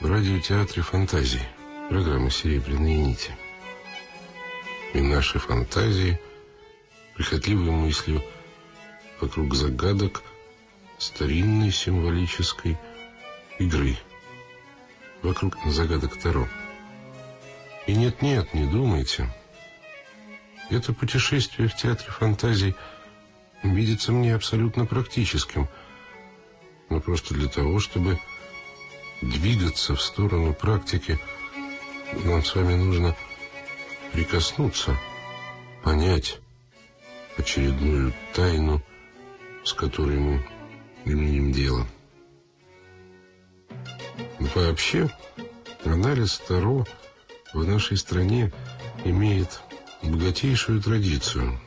в радиотеатре фантазии, программа «Серебряные нити». И наши фантазии, прихотливой мыслью вокруг загадок старинной символической игры, вокруг загадок Таро. И нет-нет, не думайте. Это путешествие в театре фантазий видится мне абсолютно практическим, но просто для того, чтобы двигаться в сторону практики, нам с вами нужно прикоснуться, понять очередную тайну, с которой мы имеем дело. Вообще, анализ Таро в нашей стране имеет богатейшую традицию.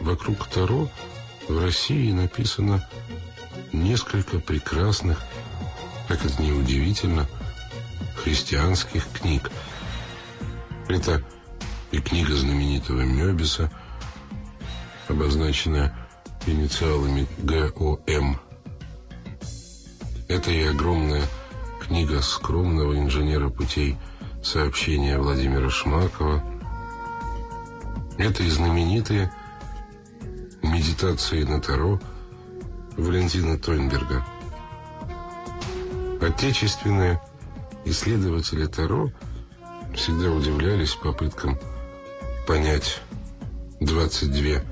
Вокруг Таро в России написано несколько прекрасных как это не удивительно, христианских книг. Это и книга знаменитого Мёбиса, обозначенная инициалами ГОМ. Это и огромная книга скромного инженера путей сообщения Владимира Шмакова. Это и знаменитые медитации на Таро Валентина Тойнберга. Отечественные исследователи Таро всегда удивлялись попыткам понять 22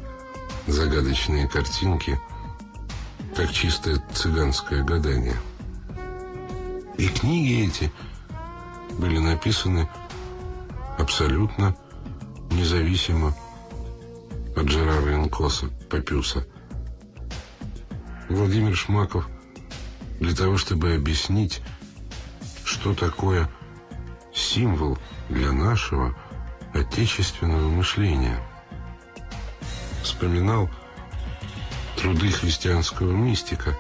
загадочные картинки, как чистое цыганское гадание. И книги эти были написаны абсолютно независимо от Жерара Инкоса, Папюса. Владимир Шмаков для того, чтобы объяснить, что такое символ для нашего отечественного мышления. Вспоминал труды христианского мистика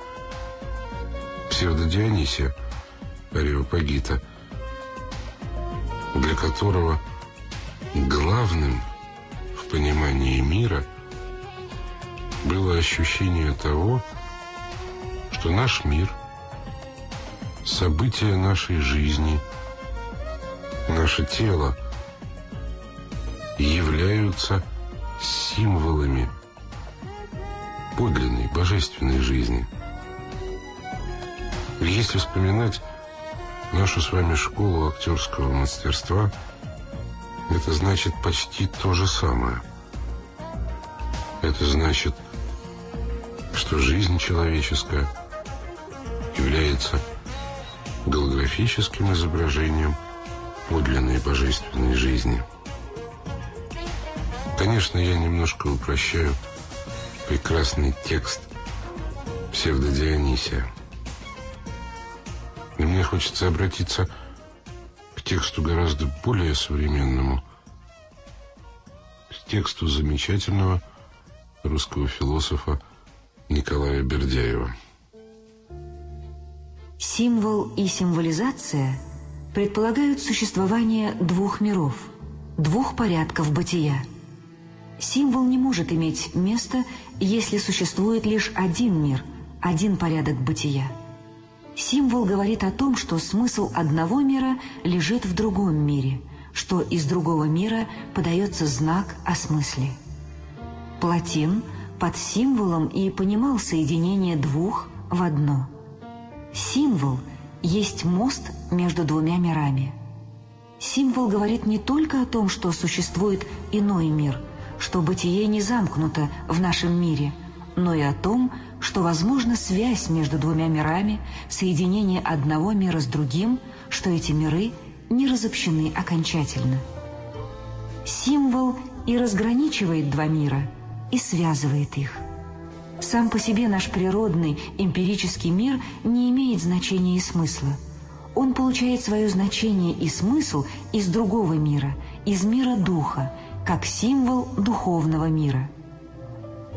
псевдодионисия Ареопагита, для которого главным в понимании мира было ощущение того, что наш мир – события нашей жизни, наше тело являются символами подлинной божественной жизни. Если вспоминать нашу с вами школу актерского мастерства, это значит почти то же самое. Это значит, что жизнь человеческая является голографическим изображением подлинной божественной жизни. Конечно, я немножко упрощаю прекрасный текст псевдодионисия. И мне хочется обратиться к тексту гораздо более современному, к тексту замечательного русского философа Николая Бердяева. Символ и символизация предполагают существование двух миров, двух порядков бытия. Символ не может иметь места, если существует лишь один мир, один порядок бытия. Символ говорит о том, что смысл одного мира лежит в другом мире, что из другого мира подается знак о смысле. Платин под символом и понимал соединение двух в одно – Символ есть мост между двумя мирами. Символ говорит не только о том, что существует иной мир, что бытие не замкнуто в нашем мире, но и о том, что возможна связь между двумя мирами, соединение одного мира с другим, что эти миры не разобщены окончательно. Символ и разграничивает два мира, и связывает их. Сам по себе наш природный, эмпирический мир не имеет значения и смысла. Он получает свое значение и смысл из другого мира, из мира духа, как символ духовного мира.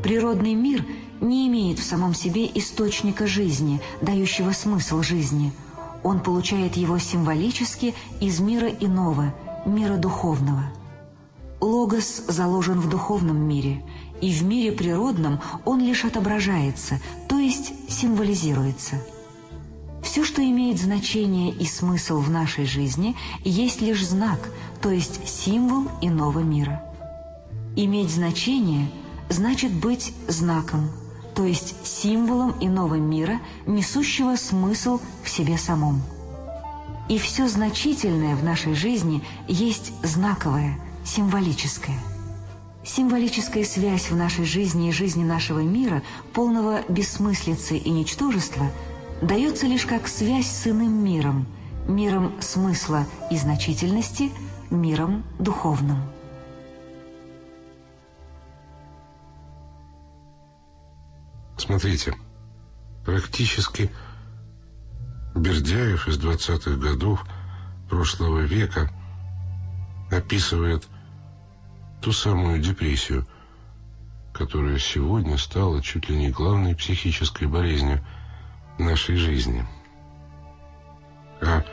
Природный мир не имеет в самом себе источника жизни, дающего смысл жизни. Он получает его символически из мира иного, мира духовного. Логос заложен в духовном мире – и в мире природном он лишь отображается, то есть символизируется. Все, что имеет значение и смысл в нашей жизни, есть лишь знак, то есть символ иного мира. Иметь значение значит быть знаком, то есть символом иного мира, несущего смысл в себе самом. И все значительное в нашей жизни есть знаковое, символическое. Символическая связь в нашей жизни и жизни нашего мира, полного бессмыслицы и ничтожества, дается лишь как связь с иным миром, миром смысла и значительности, миром духовным. Смотрите, практически Бердяев из 20-х годов прошлого века описывает ту самую депрессию, которая сегодня стала чуть ли не главной психической болезнью нашей жизни. А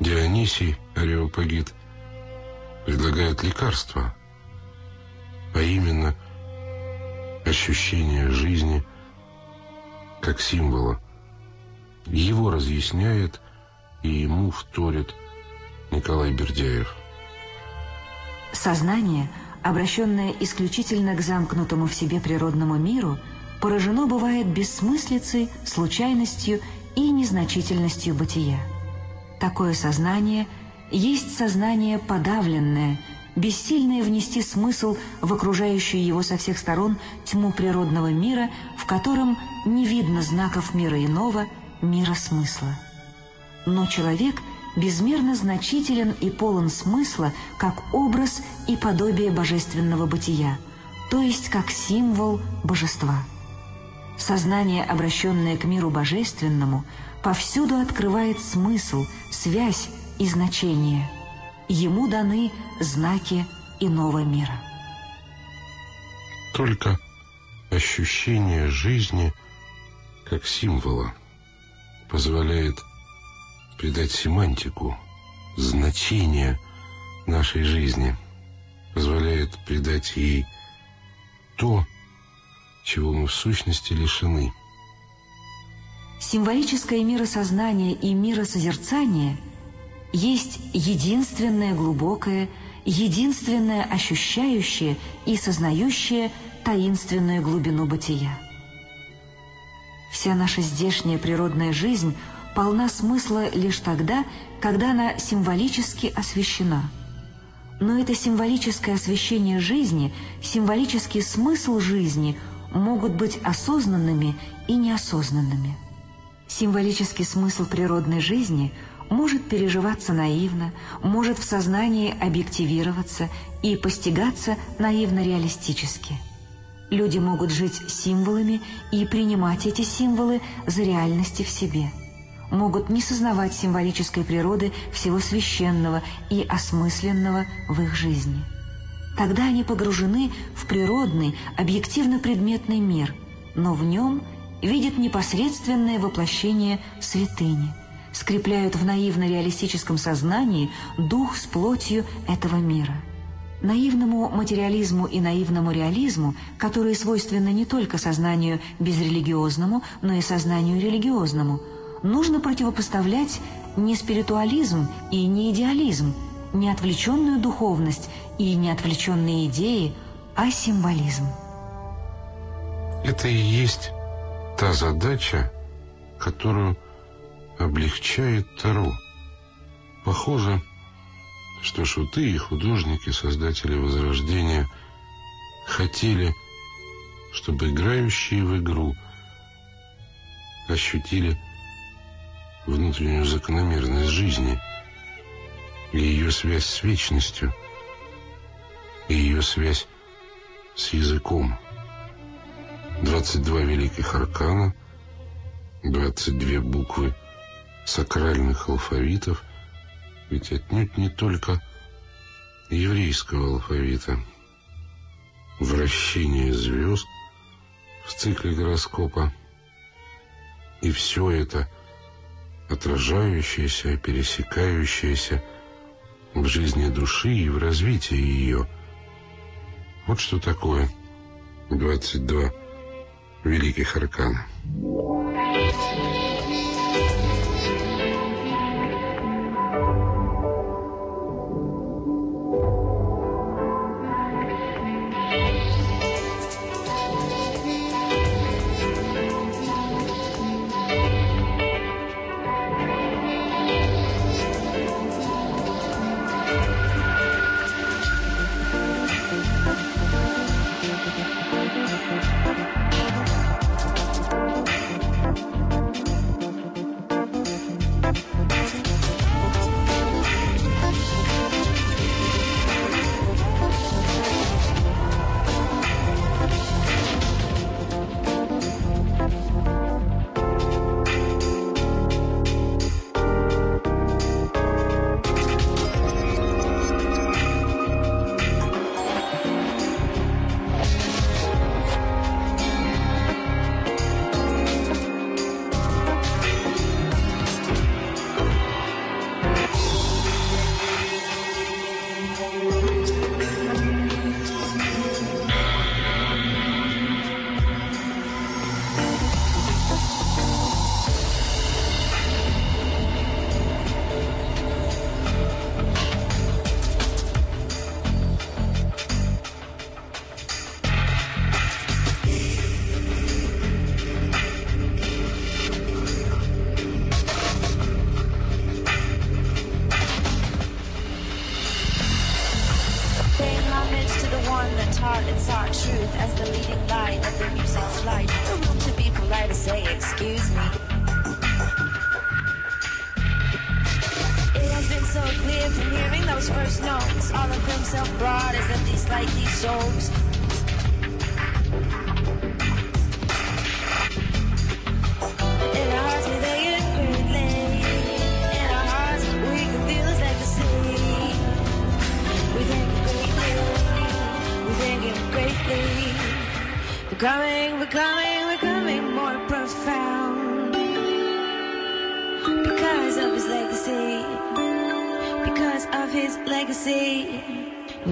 Дионисий Ареопагит предлагает лекарство, а именно ощущение жизни – как символа. Его разъясняет и ему вторит Николай Бердяев. Сознание, обращенное исключительно к замкнутому в себе природному миру, поражено бывает бессмыслицей, случайностью и незначительностью бытия. Такое сознание есть сознание подавленное – бессильные внести смысл в окружающую его со всех сторон тьму природного мира, в котором не видно знаков мира иного, мира смысла. Но человек безмерно значителен и полон смысла как образ и подобие божественного бытия, то есть как символ божества. Сознание, обращенное к миру божественному, повсюду открывает смысл, связь и значение – ему даны знаки иного мира. Только ощущение жизни как символа позволяет придать семантику, значение нашей жизни, позволяет придать ей то, чего мы в сущности лишены. Символическое миросознание и миросозерцание – есть единственное глубокое, единственное ощущающее и сознающее таинственную глубину бытия. Вся наша здешняя природная жизнь полна смысла лишь тогда, когда она символически освещена. Но это символическое освещение жизни, символический смысл жизни могут быть осознанными и неосознанными. Символический смысл природной жизни – может переживаться наивно, может в сознании объективироваться и постигаться наивно-реалистически. Люди могут жить символами и принимать эти символы за реальности в себе. Могут не сознавать символической природы всего священного и осмысленного в их жизни. Тогда они погружены в природный, объективно-предметный мир, но в нем видят непосредственное воплощение святыни – скрепляют в наивно-реалистическом сознании дух с плотью этого мира. Наивному материализму и наивному реализму, которые свойственны не только сознанию безрелигиозному, но и сознанию религиозному, нужно противопоставлять не спиритуализм и не идеализм, не отвлеченную духовность и не отвлеченные идеи, а символизм. Это и есть та задача, которую облегчает Таро. Похоже, что шуты и художники, создатели Возрождения, хотели, чтобы играющие в игру ощутили внутреннюю закономерность жизни и ее связь с вечностью, и ее связь с языком. 22 великих аркана, 22 буквы – сакральных алфавитов, ведь отнюдь не только еврейского алфавита. Вращение звезд в цикле гороскопа. И все это отражающееся, пересекающееся в жизни души и в развитии ее. Вот что такое 22 великих аркана.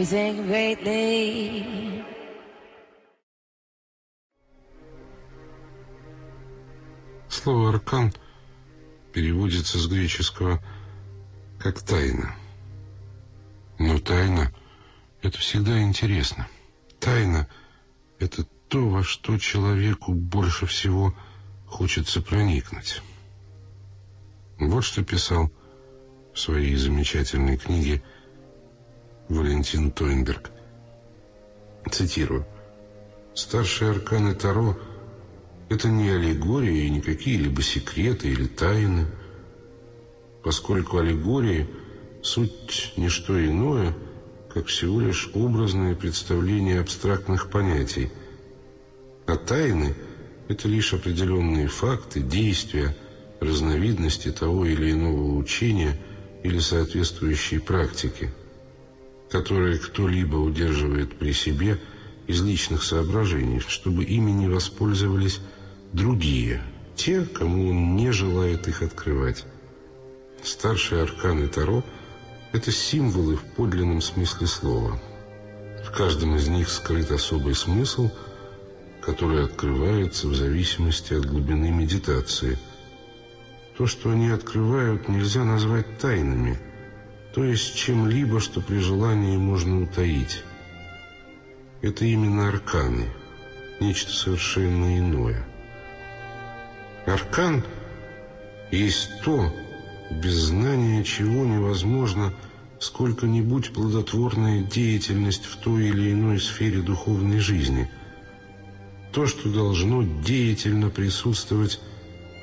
We him greatly. Слово «аркан» переводится с греческого как «тайна». Но тайна – это всегда интересно. Тайна – это то, во что человеку больше всего хочется проникнуть. Вот что писал в своей замечательной книге Валентин Тойнберг. Цитирую. «Старшие арканы Таро – это не аллегории и не какие-либо секреты или тайны, поскольку аллегории – суть не что иное, как всего лишь образное представление абстрактных понятий, а тайны – это лишь определенные факты, действия, разновидности того или иного учения или соответствующей практики, которые кто-либо удерживает при себе из личных соображений, чтобы ими не воспользовались другие, те, кому он не желает их открывать. Старшие арканы Таро – это символы в подлинном смысле слова. В каждом из них скрыт особый смысл, который открывается в зависимости от глубины медитации. То, что они открывают, нельзя назвать тайнами, то есть чем-либо, что при желании можно утаить. Это именно арканы, нечто совершенно иное. Аркан есть то, без знания чего невозможно сколько-нибудь плодотворная деятельность в той или иной сфере духовной жизни. То, что должно деятельно присутствовать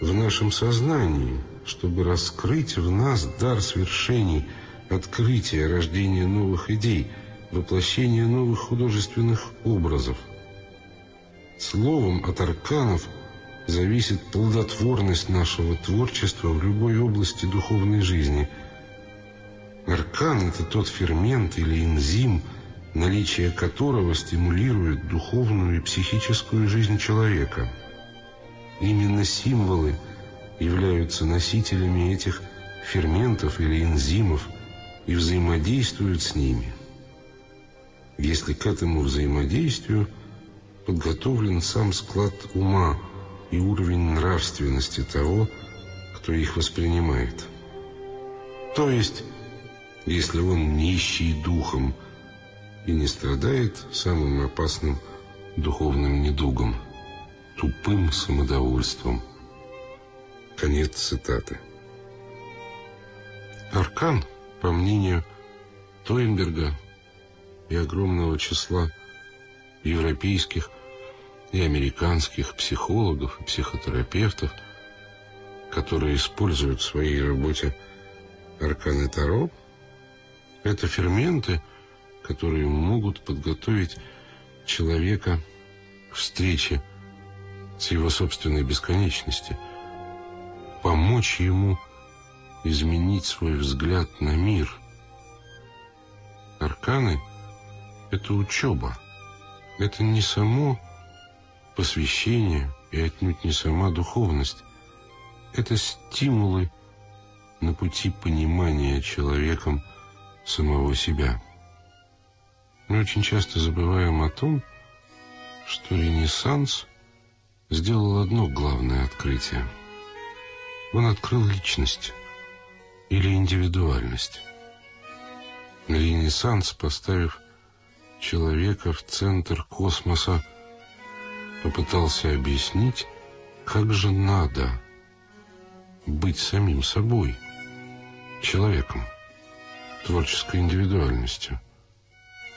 в нашем сознании, чтобы раскрыть в нас дар свершений, открытия, рождения новых идей, воплощения новых художественных образов. Словом, от арканов зависит плодотворность нашего творчества в любой области духовной жизни. Аркан – это тот фермент или энзим, наличие которого стимулирует духовную и психическую жизнь человека. Именно символы являются носителями этих ферментов или энзимов и взаимодействуют с ними. Если к этому взаимодействию подготовлен сам склад ума и уровень нравственности того, кто их воспринимает. То есть, если он нищий духом и не страдает самым опасным духовным недугом – тупым самодовольством. Конец цитаты. Аркан, по мнению Тойнберга и огромного числа европейских и американских психологов и психотерапевтов, которые используют в своей работе арканы Таро, это ферменты, которые могут подготовить человека к встрече с его собственной бесконечностью, помочь ему изменить свой взгляд на мир. Арканы – это учеба, это не само посвящение и отнюдь не сама духовность. Это стимулы на пути понимания человеком самого себя. Мы очень часто забываем о том, что Ренессанс сделал одно главное открытие. Он открыл личность или индивидуальность. Ренессанс, поставив человека в центр космоса, попытался объяснить, как же надо быть самим собой, человеком, творческой индивидуальностью,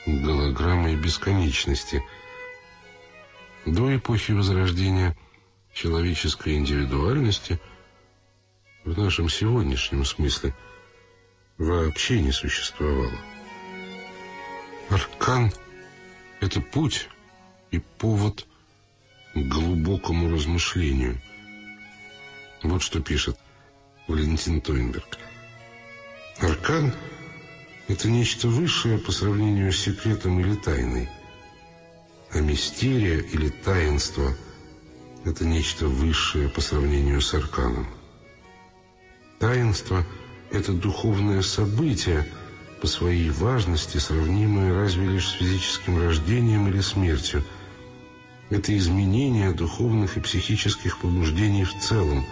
голограммой бесконечности, До эпохи Возрождения человеческой индивидуальности в нашем сегодняшнем смысле вообще не существовало. Аркан – это путь и повод к глубокому размышлению. Вот что пишет Валентин Тойнберг. Аркан – это нечто высшее по сравнению с секретом или тайной. А мистерия или таинство – это нечто высшее по сравнению с арканом. Таинство – это духовное событие – по своей важности, сравнимое разве лишь с физическим рождением или смертью. Это изменение духовных и психических побуждений в целом,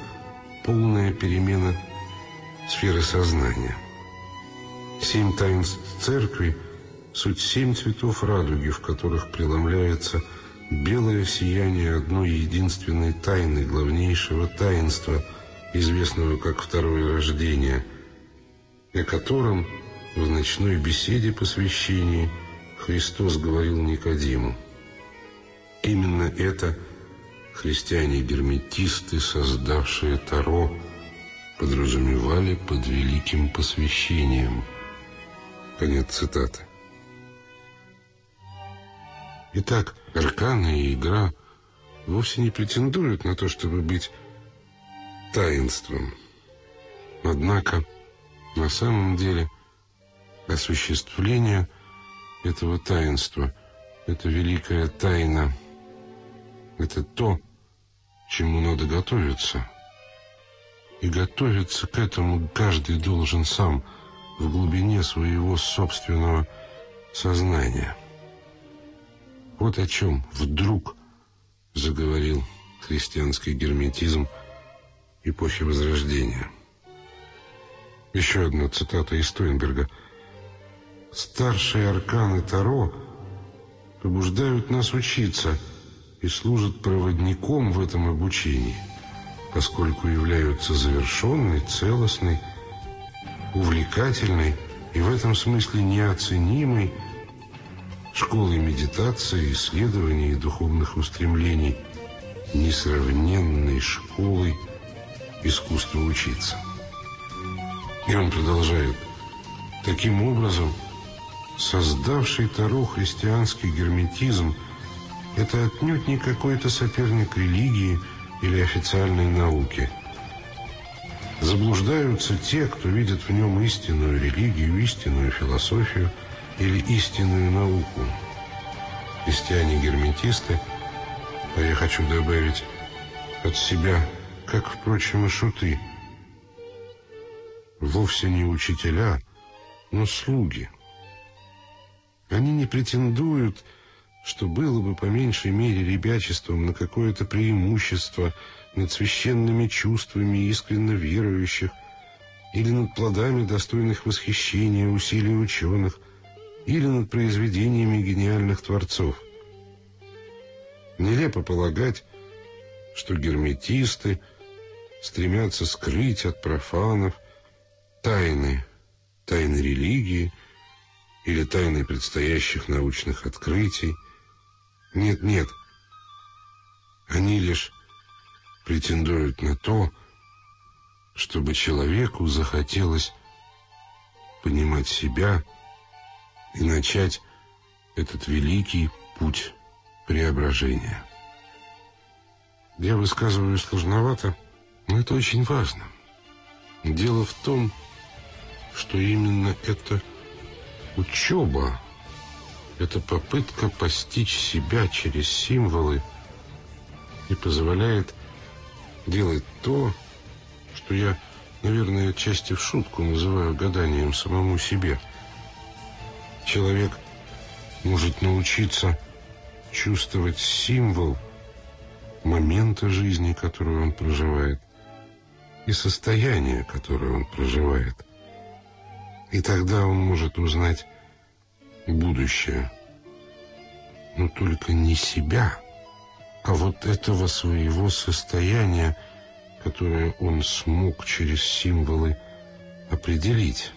полная перемена сферы сознания. Семь таинств церкви – суть семь цветов радуги, в которых преломляется белое сияние одной единственной тайны, главнейшего таинства, известного как Второе Рождение, о котором – в ночной беседе посвящении Христос говорил Никодиму. Именно это христиане-герметисты, создавшие Таро, подразумевали под великим посвящением. Конец цитаты. Итак, арканы и игра вовсе не претендуют на то, чтобы быть таинством. Однако, на самом деле – осуществление этого таинства. Это великая тайна. Это то, чему надо готовиться. И готовиться к этому каждый должен сам в глубине своего собственного сознания. Вот о чем вдруг заговорил христианский герметизм эпохи Возрождения. Еще одна цитата из Стойнберга – Старшие арканы Таро побуждают нас учиться и служат проводником в этом обучении, поскольку являются завершенной, целостной, увлекательной и в этом смысле неоценимой школой медитации, исследований и духовных устремлений, несравненной школой искусства учиться. И он продолжает. Таким образом, Создавший Таро христианский герметизм – это отнюдь не какой-то соперник религии или официальной науки. Заблуждаются те, кто видит в нем истинную религию, истинную философию или истинную науку. Христиане-герметисты, а я хочу добавить от себя, как, впрочем, и шуты, вовсе не учителя, но слуги – они не претендуют, что было бы по меньшей мере ребячеством на какое-то преимущество над священными чувствами искренне верующих или над плодами, достойных восхищения усилий ученых, или над произведениями гениальных творцов. Нелепо полагать, что герметисты стремятся скрыть от профанов тайны, тайны религии, или тайны предстоящих научных открытий. Нет, нет. Они лишь претендуют на то, чтобы человеку захотелось понимать себя и начать этот великий путь преображения. Я высказываю сложновато, но это очень важно. Дело в том, что именно это Учеба – это попытка постичь себя через символы и позволяет делать то, что я, наверное, отчасти в шутку называю гаданием самому себе. Человек может научиться чувствовать символ момента жизни, который он проживает, и состояние, которое он проживает – и тогда он может узнать будущее. Но только не себя, а вот этого своего состояния, которое он смог через символы определить.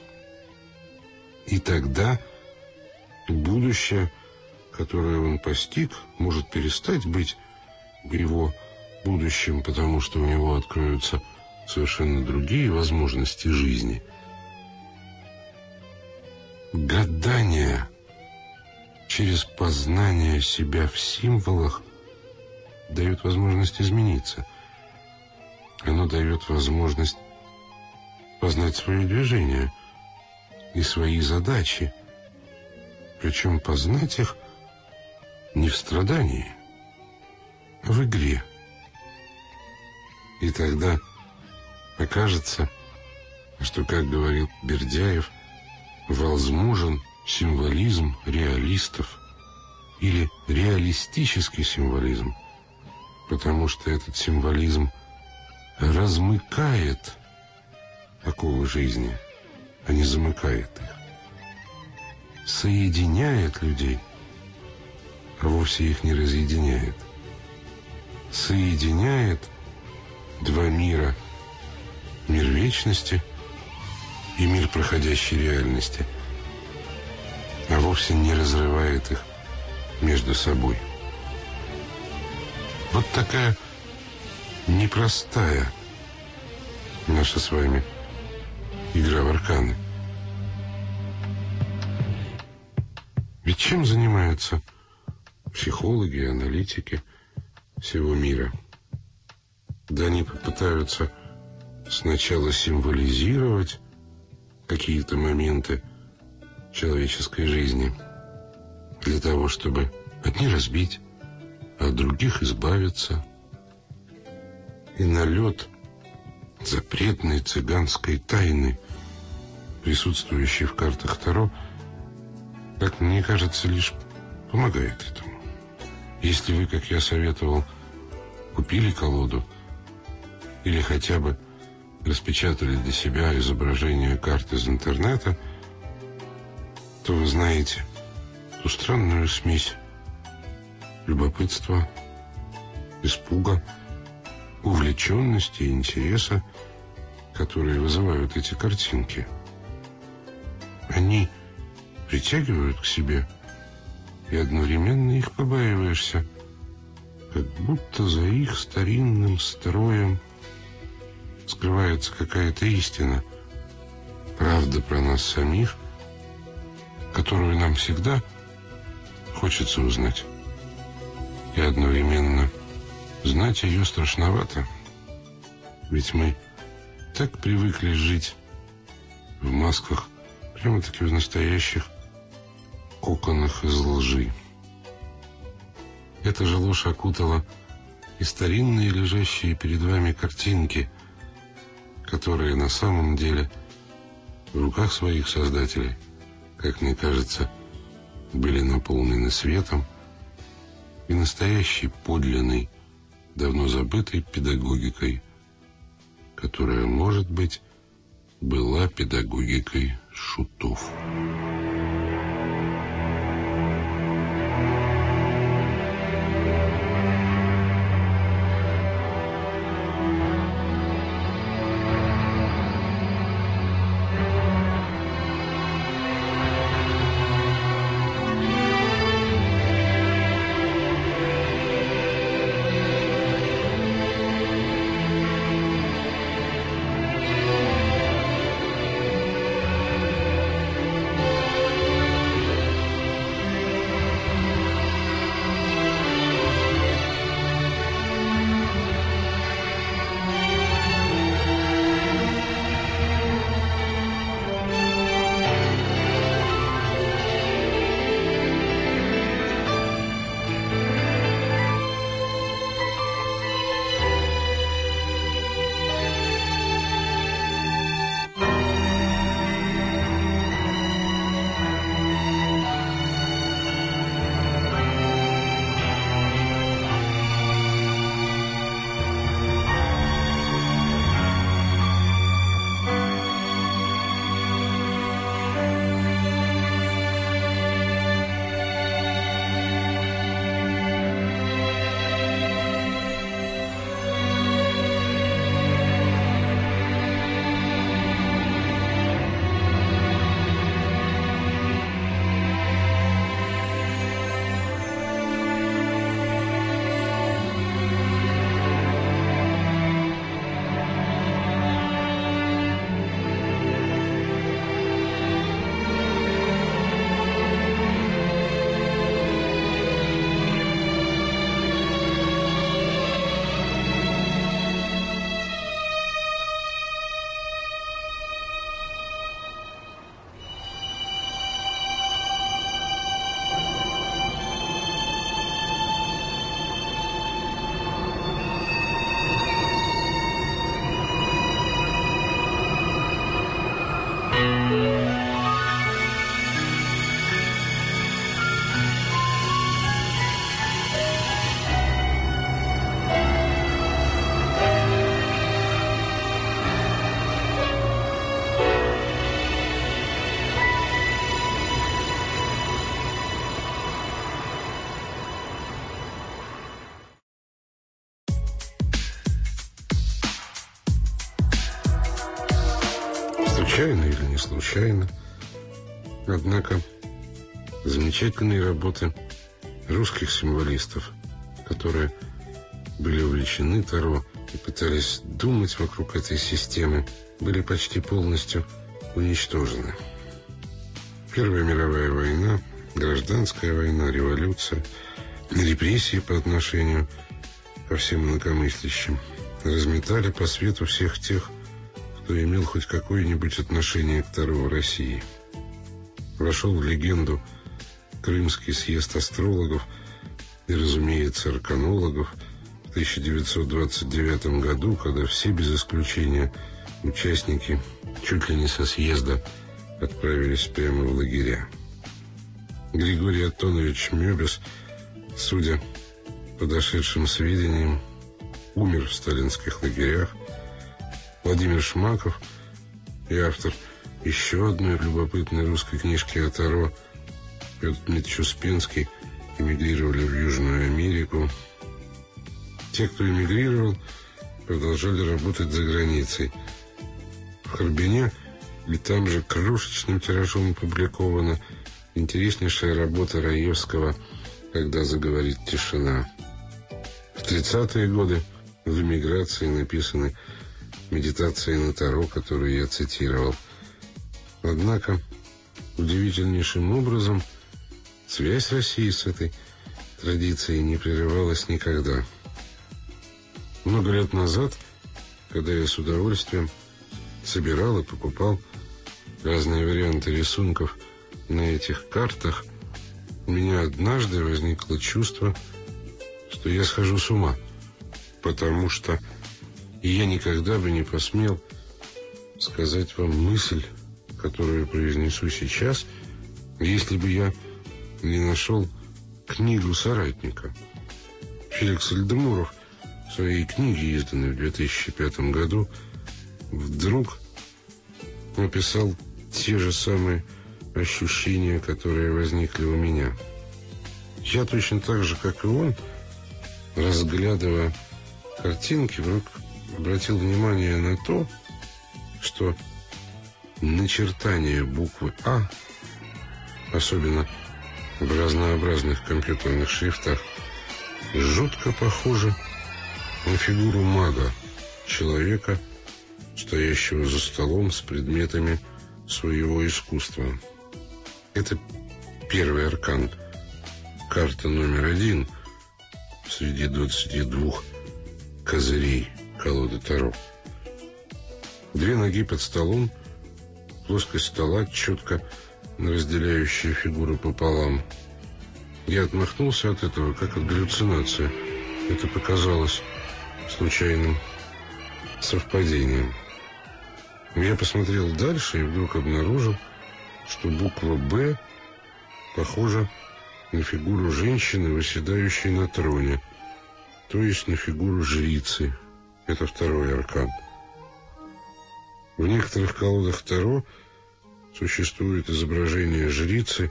И тогда будущее, которое он постиг, может перестать быть его будущем, потому что у него откроются совершенно другие возможности жизни. Гадание через познание себя в символах дает возможность измениться. Оно дает возможность познать свое движение и свои задачи, причем познать их не в страдании, в игре. И тогда окажется, что, как говорил Бердяев, возможен символизм реалистов или реалистический символизм, потому что этот символизм размыкает оковы жизни, а не замыкает их, соединяет людей, а вовсе их не разъединяет, соединяет два мира, мир вечности и мир проходящей реальности, а вовсе не разрывает их между собой. Вот такая непростая наша с вами игра в арканы. Ведь чем занимаются психологи аналитики всего мира? Да они попытаются сначала символизировать какие-то моменты человеческой жизни для того, чтобы одни разбить, а от других избавиться. И налет запретной цыганской тайны, присутствующей в картах Таро, как мне кажется, лишь помогает этому. Если вы, как я советовал, купили колоду или хотя бы распечатали для себя изображение карт из интернета, то вы знаете ту странную смесь любопытства, испуга, увлеченности и интереса, которые вызывают эти картинки. Они притягивают к себе, и одновременно их побаиваешься, как будто за их старинным строем скрывается какая-то истина, правда про нас самих, которую нам всегда хочется узнать. И одновременно знать ее страшновато, ведь мы так привыкли жить в масках, прямо-таки в настоящих коконах из лжи. Эта же ложь окутала и старинные лежащие перед вами картинки, которые на самом деле в руках своих создателей, как мне кажется, были наполнены светом и настоящей подлинной, давно забытой педагогикой, которая, может быть, была педагогикой шутов. Случайно. Однако замечательные работы русских символистов, которые были увлечены Таро и пытались думать вокруг этой системы, были почти полностью уничтожены. Первая мировая война, гражданская война, революция, репрессии по отношению ко всем инакомыслящим разметали по свету всех тех, кто имел хоть какое-нибудь отношение к Таро России. Вошел в легенду Крымский съезд астрологов и, разумеется, арканологов в 1929 году, когда все без исключения участники чуть ли не со съезда отправились прямо в лагеря. Григорий Антонович Мёбис, судя по дошедшим сведениям, умер в сталинских лагерях. Владимир Шмаков и автор еще одной любопытной русской книжки о Таро Петр Дмитриевич Успенский эмигрировали в Южную Америку. Те, кто эмигрировал, продолжали работать за границей. В Харбине и там же крошечным тиражом опубликована интереснейшая работа Раевского «Когда заговорит тишина». В 30-е годы в эмиграции написаны медитации на Таро, которые я цитировал. Однако, удивительнейшим образом, связь России с этой традицией не прерывалась никогда. Много лет назад, когда я с удовольствием собирал и покупал разные варианты рисунков на этих картах, у меня однажды возникло чувство, что я схожу с ума, потому что я никогда бы не посмел сказать вам мысль, которую произнесу сейчас, если бы я не нашел книгу соратника. Феликс Альдемуров в своей книге, изданной в 2005 году, вдруг описал те же самые ощущения, которые возникли у меня. Я точно так же, как и он, разглядывая картинки, вдруг обратил внимание на то, что начертание буквы «А», особенно в разнообразных компьютерных шрифтах, жутко похоже на фигуру мага, человека, стоящего за столом с предметами своего искусства. Это первый аркан, карта номер один среди 22 козырей колоды Таро. Две ноги под столом, плоскость стола, четко разделяющая фигуру пополам. Я отмахнулся от этого, как от галлюцинации. Это показалось случайным совпадением. Я посмотрел дальше и вдруг обнаружил, что буква «Б» похожа на фигуру женщины, выседающей на троне, то есть на фигуру жрицы. Это второй аркан. В некоторых колодах Таро существует изображение жрицы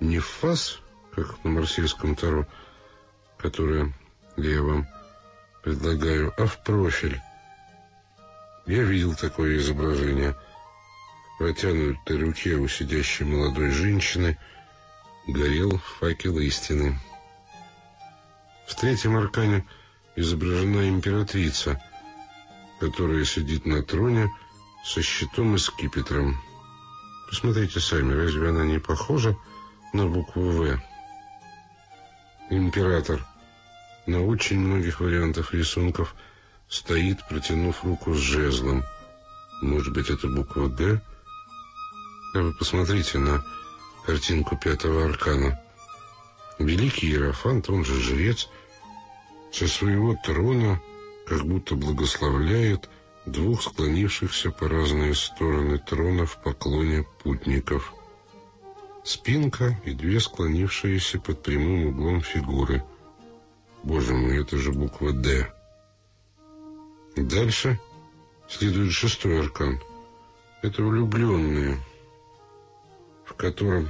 не в фас, как на марсельском Таро, которое я вам предлагаю, а в профиль. Я видел такое изображение. Протянутой руке у сидящей молодой женщины горел факел истины. В третьем аркане изображена императрица, которая сидит на троне со щитом и скипетром. Посмотрите сами, разве она не похожа на букву «В»? Император на очень многих вариантах рисунков – стоит, протянув руку с жезлом. Может быть, это буква «Д»? А вы посмотрите на картинку пятого аркана. Великий Иерофант, он же жрец, со своего трона как будто благословляет двух склонившихся по разные стороны трона в поклоне путников. Спинка и две склонившиеся под прямым углом фигуры. Боже мой, это же буква «Д». Дальше следует шестой аркан. Это влюбленные, в котором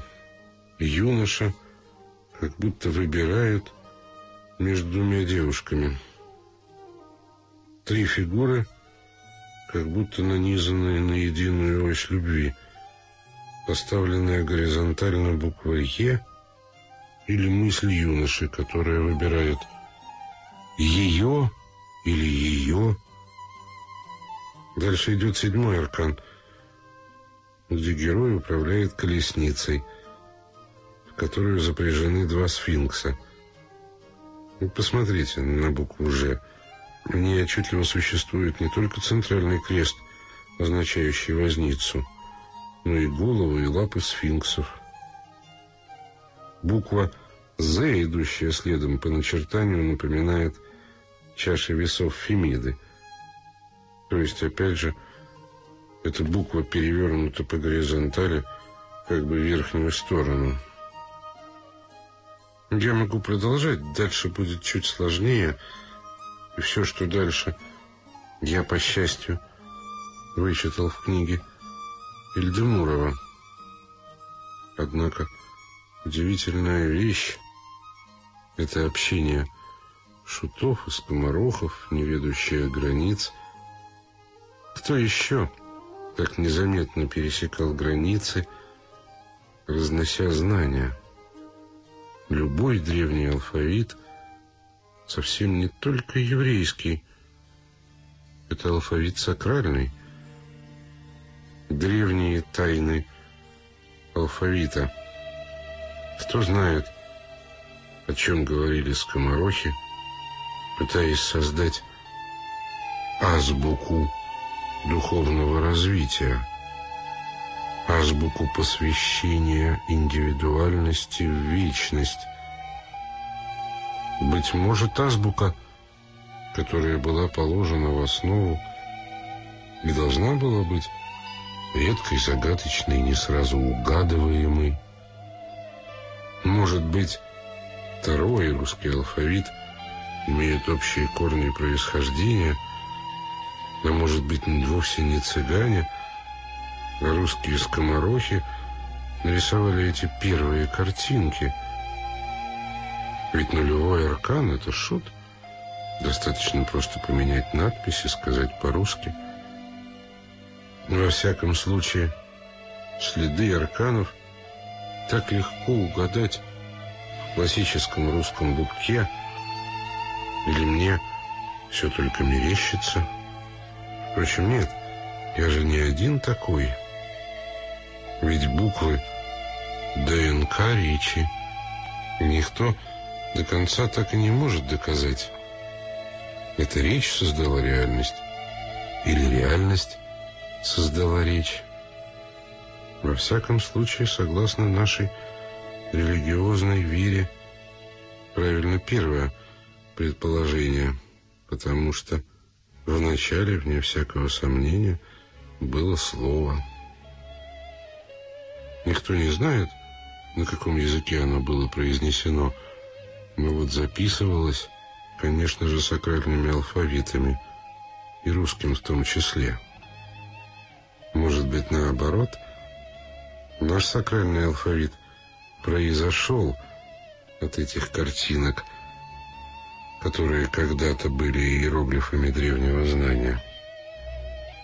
юноша как будто выбирает между двумя девушками. Три фигуры, как будто нанизанные на единую ось любви, поставленная горизонтально буква «Е» или мысль юноши, которая выбирает ее или ее. Дальше идет седьмой аркан, где герой управляет колесницей, в которую запряжены два сфинкса. И посмотрите на букву «Ж». В ней отчетливо существует не только центральный крест, означающий возницу, но и голову и лапы сфинксов. Буква «З», идущая следом по начертанию, напоминает чаши весов Фемиды. То есть, опять же, эта буква перевернута по горизонтали, как бы в верхнюю сторону. Я могу продолжать, дальше будет чуть сложнее, и все, что дальше, я, по счастью, вычитал в книге Ильдемурова. Однако удивительная вещь — это общение шутов и скоморохов, не ведущие границ. Кто еще так незаметно пересекал границы, разнося знания? Любой древний алфавит совсем не только еврейский. Это алфавит сакральный. Древние тайны алфавита. Кто знает, о чем говорили скоморохи, пытаясь создать азбуку духовного развития, азбуку посвящения индивидуальности в вечность. Быть может, азбука, которая была положена в основу и должна была быть редкой, загадочной, не сразу угадываемой. Может быть, второй русский алфавит имеют общие корни происхождения, а может быть, вовсе не цыгане, русские скоморохи нарисовали эти первые картинки. Ведь нулевой аркан — это шут. Достаточно просто поменять надпись и сказать по-русски — во всяком случае, следы арканов так легко угадать в классическом русском букке, или мне все только мерещится. Впрочем, нет, я же не один такой. Ведь буквы ДНК речи никто до конца так и не может доказать. Это речь создала реальность или реальность создала речь. Во всяком случае, согласно нашей религиозной вере, правильно первое предположение, потому что в начале, вне всякого сомнения, было слово. Никто не знает, на каком языке оно было произнесено, но вот записывалось, конечно же, сакральными алфавитами, и русским в том числе. Может быть, наоборот? Наш сакральный алфавит произошел от этих картинок, которые когда-то были иероглифами древнего знания.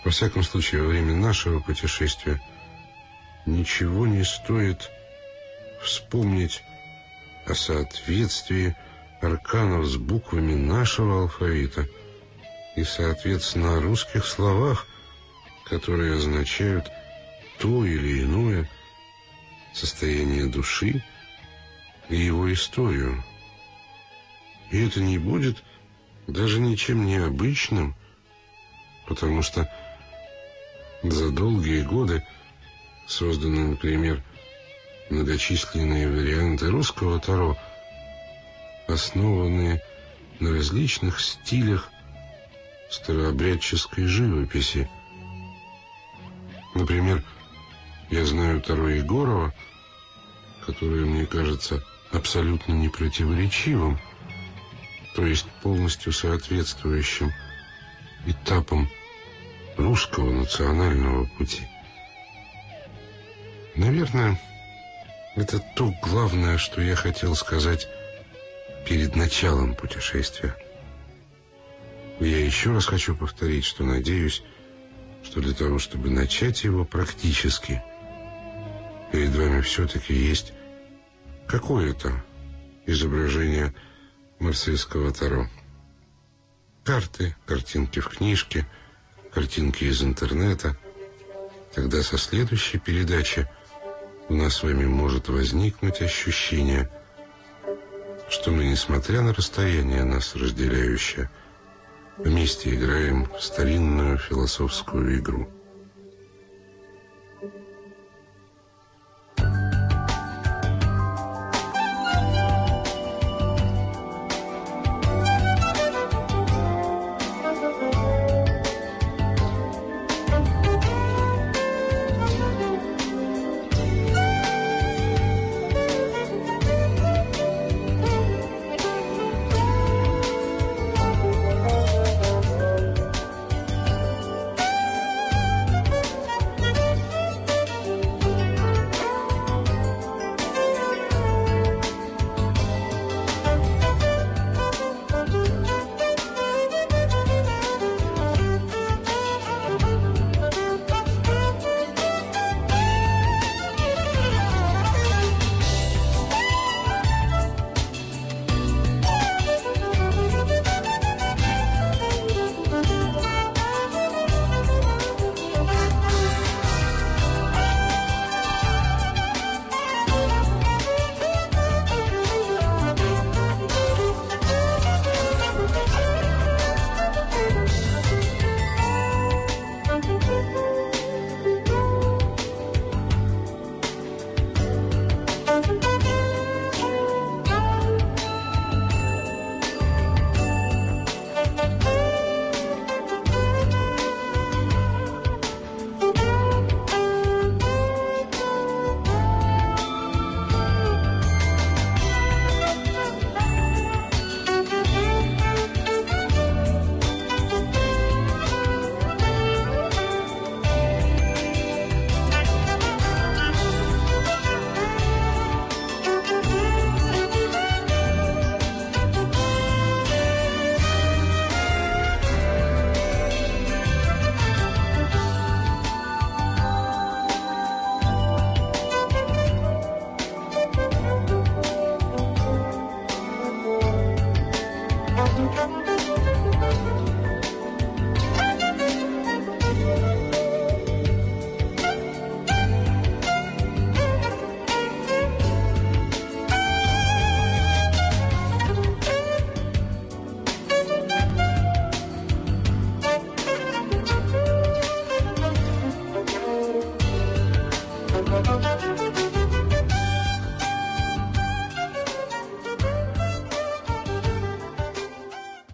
Во всяком случае, во время нашего путешествия ничего не стоит вспомнить о соответствии арканов с буквами нашего алфавита и, соответственно, о русских словах, которые означают то или иное состояние души и его историю. И это не будет даже ничем необычным, потому что за долгие годы созданы, например, многочисленные варианты русского таро, основанные на различных стилях старообрядческой живописи – Например, я знаю Таро Егорова, которое мне кажется абсолютно непротиворечивым, то есть полностью соответствующим этапам русского национального пути. Наверное, это то главное, что я хотел сказать перед началом путешествия. Я еще раз хочу повторить, что надеюсь, что для того, чтобы начать его практически, перед вами все-таки есть какое-то изображение марсельского Таро. Карты, картинки в книжке, картинки из интернета. Тогда со следующей передачи у нас с вами может возникнуть ощущение, что мы, несмотря на расстояние нас разделяющее, вместе играем в старинную философскую игру.